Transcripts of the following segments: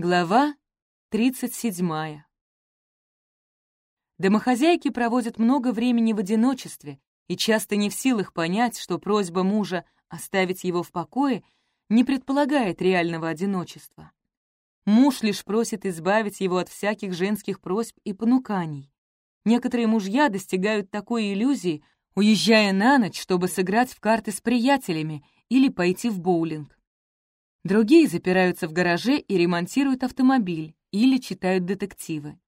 Глава 37. Домохозяйки проводят много времени в одиночестве и часто не в силах понять, что просьба мужа оставить его в покое не предполагает реального одиночества. Муж лишь просит избавить его от всяких женских просьб и понуканий. Некоторые мужья достигают такой иллюзии, уезжая на ночь, чтобы сыграть в карты с приятелями или пойти в боулинг. Другие запираются в гараже и ремонтируют автомобиль или читают детективы.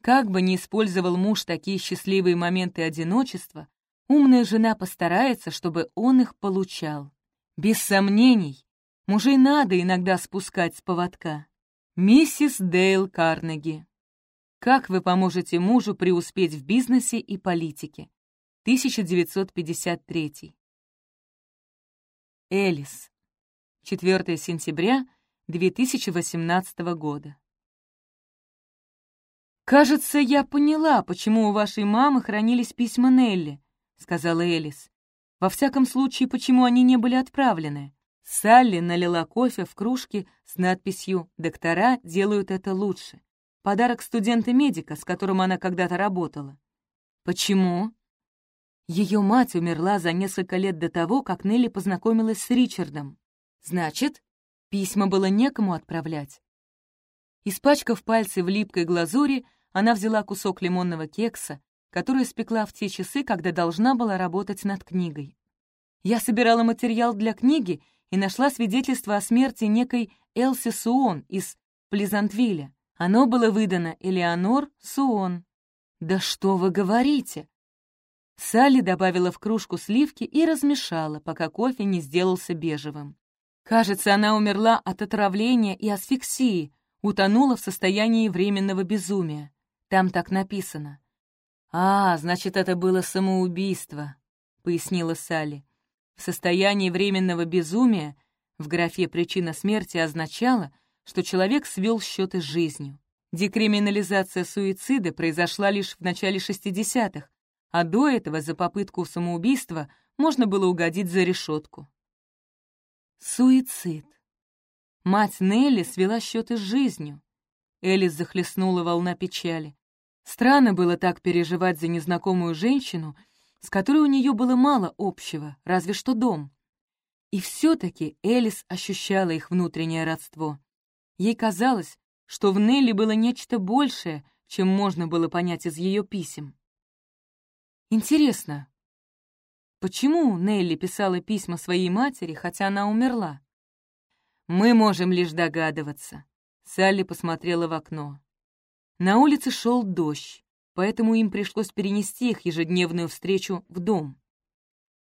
Как бы ни использовал муж такие счастливые моменты одиночества, умная жена постарается, чтобы он их получал. Без сомнений, мужей надо иногда спускать с поводка. Миссис Дейл Карнеги. Как вы поможете мужу преуспеть в бизнесе и политике? 1953. Элис. 4 сентября 2018 года. «Кажется, я поняла, почему у вашей мамы хранились письма Нелли», — сказала Элис. «Во всяком случае, почему они не были отправлены». Салли налила кофе в кружке с надписью «Доктора делают это лучше». Подарок студента-медика, с которым она когда-то работала. «Почему?» Ее мать умерла за несколько лет до того, как Нелли познакомилась с Ричардом. Значит, письма было некому отправлять. Испачкав пальцы в липкой глазури, она взяла кусок лимонного кекса, который испекла в те часы, когда должна была работать над книгой. Я собирала материал для книги и нашла свидетельство о смерти некой Элси Суон из Плезантвилля. Оно было выдано Элеонор Суон. «Да что вы говорите?» Салли добавила в кружку сливки и размешала, пока кофе не сделался бежевым. Кажется, она умерла от отравления и асфиксии, утонула в состоянии временного безумия. Там так написано. «А, значит, это было самоубийство», — пояснила Салли. В состоянии временного безумия в графе «Причина смерти» означало, что человек свел счеты с жизнью. Декриминализация суицида произошла лишь в начале 60-х, а до этого за попытку самоубийства можно было угодить за решетку. Суицид. Мать Нелли свела счеты с жизнью. Элис захлестнула волна печали. Странно было так переживать за незнакомую женщину, с которой у нее было мало общего, разве что дом. И все-таки Элис ощущала их внутреннее родство. Ей казалось, что в Нелли было нечто большее, чем можно было понять из ее писем. Интересно, Почему Нелли писала письма своей матери, хотя она умерла? Мы можем лишь догадываться. Салли посмотрела в окно. На улице шел дождь, поэтому им пришлось перенести их ежедневную встречу в дом.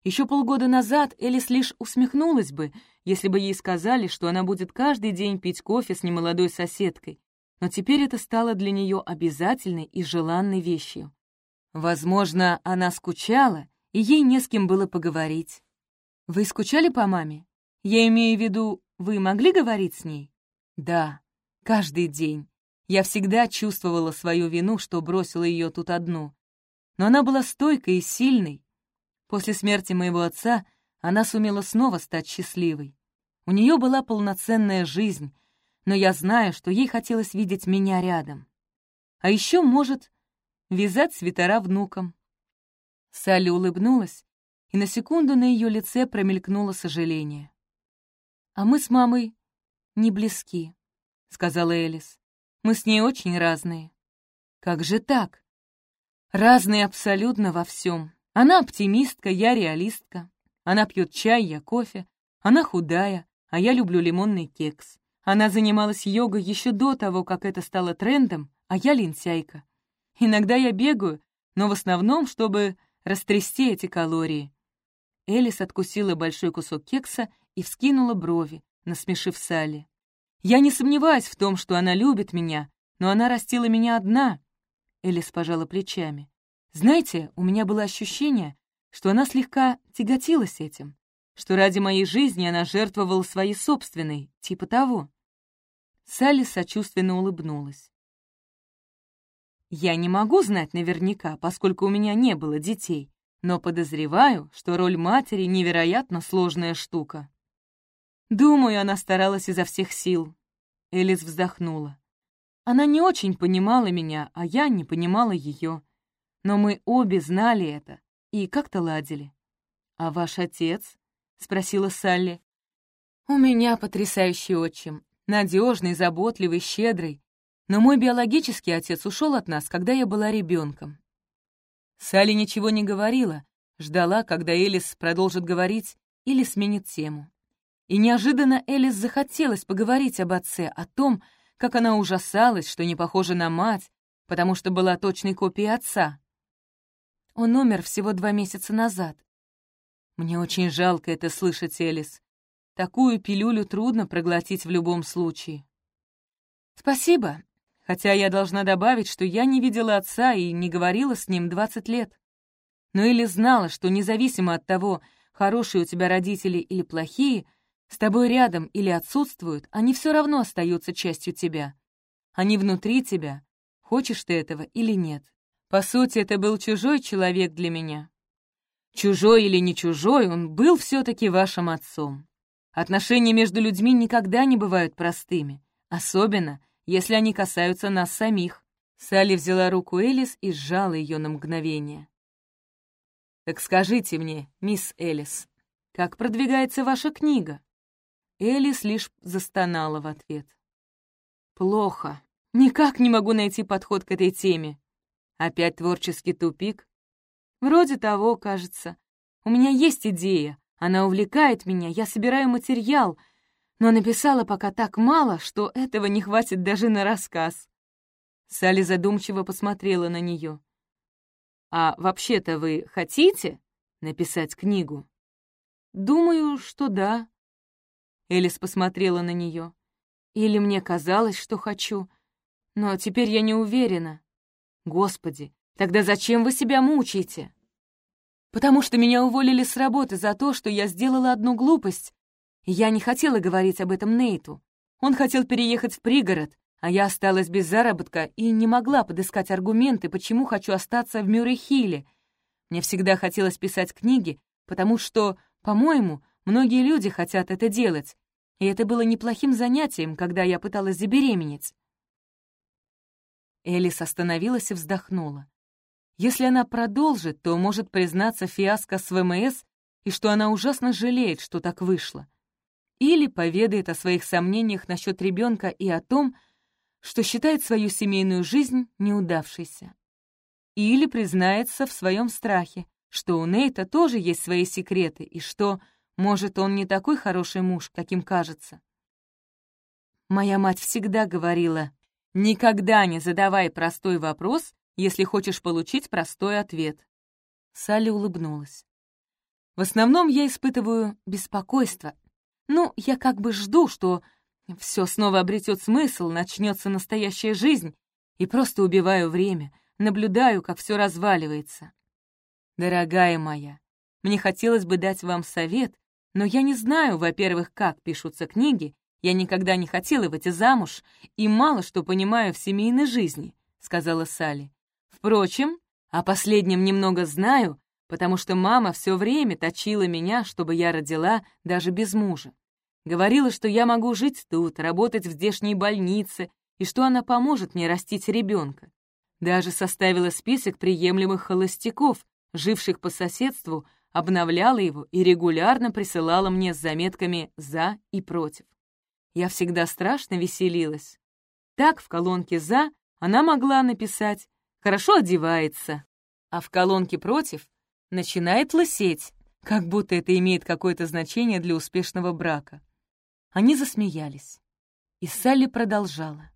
Еще полгода назад Элис лишь усмехнулась бы, если бы ей сказали, что она будет каждый день пить кофе с немолодой соседкой, но теперь это стало для нее обязательной и желанной вещью. Возможно, она скучала и ей не с кем было поговорить. Вы скучали по маме? Я имею в виду, вы могли говорить с ней? Да, каждый день. Я всегда чувствовала свою вину, что бросила ее тут одну. Но она была стойкой и сильной. После смерти моего отца она сумела снова стать счастливой. У нее была полноценная жизнь, но я знаю, что ей хотелось видеть меня рядом. А еще, может, вязать свитера внукам. Салли улыбнулась, и на секунду на ее лице промелькнуло сожаление. «А мы с мамой не близки», — сказала Элис. «Мы с ней очень разные». «Как же так?» «Разные абсолютно во всем. Она оптимистка, я реалистка. Она пьет чай, я кофе. Она худая, а я люблю лимонный кекс. Она занималась йогой еще до того, как это стало трендом, а я лентяйка. Иногда я бегаю, но в основном, чтобы растрясти эти калории. Элис откусила большой кусок кекса и вскинула брови, насмешив Салли. «Я не сомневаюсь в том, что она любит меня, но она растила меня одна». Элис пожала плечами. «Знаете, у меня было ощущение, что она слегка тяготилась этим, что ради моей жизни она жертвовала своей собственной, типа того». Салли сочувственно улыбнулась. Я не могу знать наверняка, поскольку у меня не было детей, но подозреваю, что роль матери невероятно сложная штука. Думаю, она старалась изо всех сил. Элис вздохнула. Она не очень понимала меня, а я не понимала ее. Но мы обе знали это и как-то ладили. «А ваш отец?» — спросила Салли. «У меня потрясающий отчим, надежный, заботливый, щедрый. Но мой биологический отец ушел от нас, когда я была ребенком. Салли ничего не говорила, ждала, когда Элис продолжит говорить или сменит тему. И неожиданно Элис захотелось поговорить об отце, о том, как она ужасалась, что не похожа на мать, потому что была точной копией отца. Он умер всего два месяца назад. Мне очень жалко это слышать, Элис. Такую пилюлю трудно проглотить в любом случае. Спасибо, хотя я должна добавить, что я не видела отца и не говорила с ним 20 лет. Но или знала, что независимо от того, хорошие у тебя родители или плохие, с тобой рядом или отсутствуют, они все равно остаются частью тебя. Они внутри тебя, хочешь ты этого или нет. По сути, это был чужой человек для меня. Чужой или не чужой, он был все-таки вашим отцом. Отношения между людьми никогда не бывают простыми, особенно, если они касаются нас самих. Салли взяла руку Элис и сжала ее на мгновение. «Так скажите мне, мисс Элис, как продвигается ваша книга?» Элис лишь застонала в ответ. «Плохо. Никак не могу найти подход к этой теме. Опять творческий тупик? Вроде того, кажется. У меня есть идея, она увлекает меня, я собираю материал, но написала пока так мало, что этого не хватит даже на рассказ. Салли задумчиво посмотрела на нее. «А вообще-то вы хотите написать книгу?» «Думаю, что да». Элис посмотрела на нее. «Или мне казалось, что хочу, но теперь я не уверена. Господи, тогда зачем вы себя мучаете?» «Потому что меня уволили с работы за то, что я сделала одну глупость, я не хотела говорить об этом Нейту. Он хотел переехать в пригород, а я осталась без заработка и не могла подыскать аргументы, почему хочу остаться в Мюррей-Хилле. Мне всегда хотелось писать книги, потому что, по-моему, многие люди хотят это делать, и это было неплохим занятием, когда я пыталась забеременеть. Элис остановилась и вздохнула. Если она продолжит, то может признаться фиаско с ВМС и что она ужасно жалеет, что так вышло или поведает о своих сомнениях насчет ребенка и о том, что считает свою семейную жизнь неудавшейся. Или признается в своем страхе, что у Нейта тоже есть свои секреты и что, может, он не такой хороший муж, каким кажется. Моя мать всегда говорила, «Никогда не задавай простой вопрос, если хочешь получить простой ответ». Салли улыбнулась. «В основном я испытываю беспокойство, ну, я как бы жду, что все снова обретет смысл, начнется настоящая жизнь, и просто убиваю время, наблюдаю, как все разваливается. Дорогая моя, мне хотелось бы дать вам совет, но я не знаю, во-первых, как пишутся книги, я никогда не хотела выйти замуж и мало что понимаю в семейной жизни», — сказала Салли. «Впрочем, о последнем немного знаю, потому что мама все время точила меня, чтобы я родила даже без мужа. Говорила, что я могу жить тут, работать в здешней больнице, и что она поможет мне растить ребенка. Даже составила список приемлемых холостяков, живших по соседству, обновляла его и регулярно присылала мне с заметками «за» и «против». Я всегда страшно веселилась. Так в колонке «за» она могла написать «хорошо одевается», а в колонке «против» начинает лысеть, как будто это имеет какое-то значение для успешного брака. Они засмеялись. И Салли продолжала.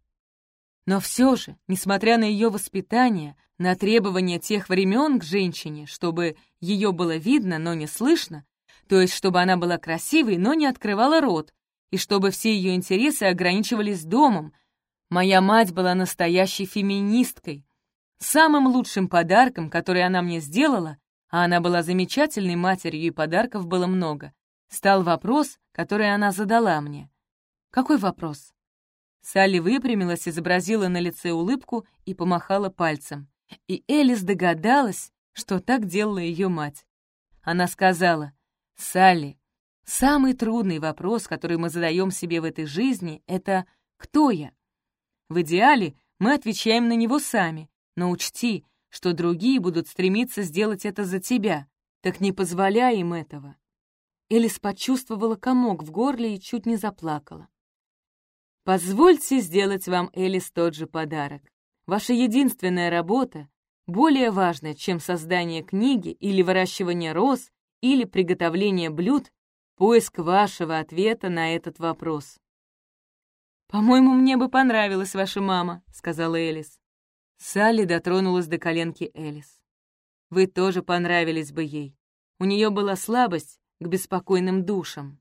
Но все же, несмотря на ее воспитание, на требования тех времен к женщине, чтобы ее было видно, но не слышно, то есть чтобы она была красивой, но не открывала рот, и чтобы все ее интересы ограничивались домом, моя мать была настоящей феминисткой. Самым лучшим подарком, который она мне сделала, а она была замечательной матерью, и подарков было много, стал вопрос, который она задала мне. «Какой вопрос?» Салли выпрямилась, изобразила на лице улыбку и помахала пальцем. И Элис догадалась, что так делала ее мать. Она сказала, «Салли, самый трудный вопрос, который мы задаем себе в этой жизни, это Кто я? В идеале мы отвечаем на него сами, но учти, что другие будут стремиться сделать это за тебя, так не позволяй им этого. Элис почувствовала комок в горле и чуть не заплакала. Позвольте сделать вам, Элис, тот же подарок. Ваша единственная работа более важная, чем создание книги или выращивание роз или приготовление блюд, поиск вашего ответа на этот вопрос. «По-моему, мне бы понравилась ваша мама», — сказала Элис. Салли дотронулась до коленки Элис. «Вы тоже понравились бы ей. У нее была слабость к беспокойным душам».